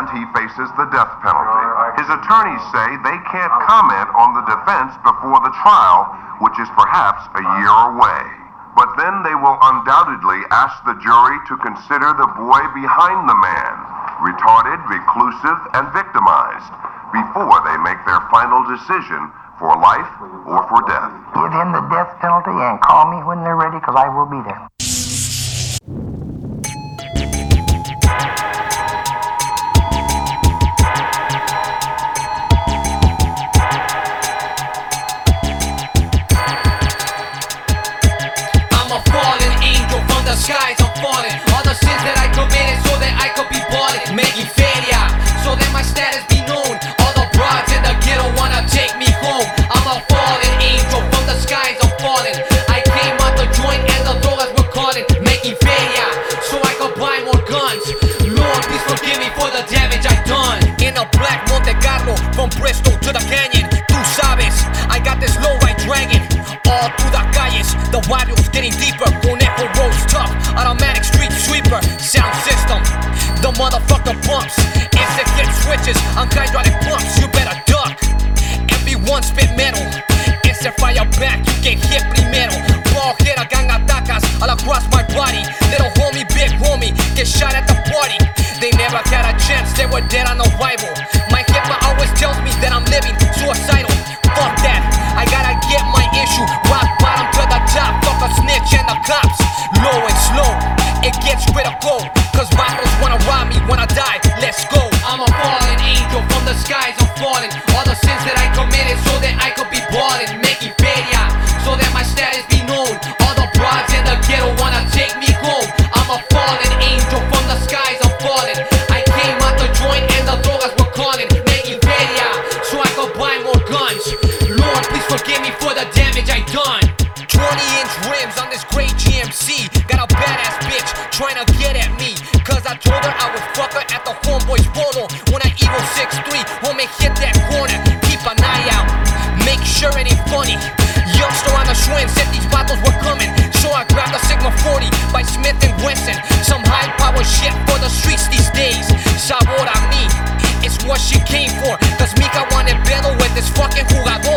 and he faces the death penalty. His attorneys say they can't comment on the defense before the trial, which is perhaps a year away. But then they will undoubtedly ask the jury to consider the boy behind the man, retarded, reclusive, and victimized, before they make their final decision for life or for death. Give him the death penalty and call me when they're ready, because I will be there. Feria so that my status be known. All the broads in the ghetto wanna take me home. I'm a fallen angel from the skies. I'm falling. I came out the joint and the drogas were calling. Making feria so I could buy more guns. Lord, please forgive me for the damage I done. In a black Monte Carlo from Bristol to the canyon. Tú sabes, I got this low right dragging. All through the calles, the barrios motherfucker bumps. If it gets switches on hydraulic pumps, you better duck. Everyone spit metal. Ese fire back, you get hit primero. Ball hit, a gang atacas all across my body. Little homie, big homie, get shot at the party. They never got a chance, they were dead on arrival. My hipper always tells me that I'm living suicidal. Fuck that, I gotta get my issue. Rock bottom to the top, fuck a snitch and the cops. Low and slow, it gets critical. Cause bottles forgive me for the damage I done. 20 inch rims on this great GMC. Got a badass bitch trying to get at me. Cause I told her I would fuck her at the homeboys photo. When I Evo 6'3, homie hit that corner. Keep an eye out, make sure it ain't funny. Youngster on the Schwinn said these bottles were coming. So I grabbed a Sigma 40 by Smith and Wesson. Some high power shit for the streets these days. Sabor a mí, it's what she came for. Cause Mika wanted battle with this fucking jugador.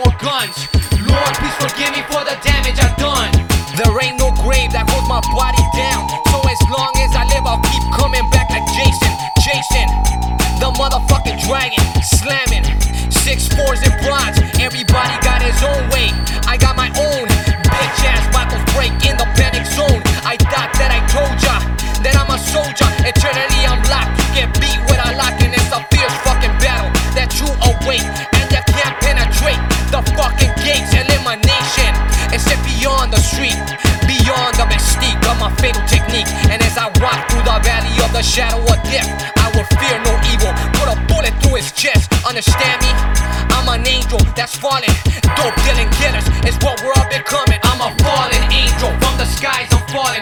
More guns. Lord, please forgive me for the damage I've done. There ain't no grave that holds my body down. So as long as I live, I'll keep coming back like Jason. Jason, the motherfucking dragon, my fatal technique. And as I walk through the valley of the shadow of death, I will fear no evil. Put a bullet through his chest. Understand me? I'm an angel that's falling. Dope dealing killers is what we're all becoming. I'm a fallen angel from the skies. I'm falling.